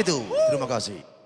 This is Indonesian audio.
itu. Terima kasih.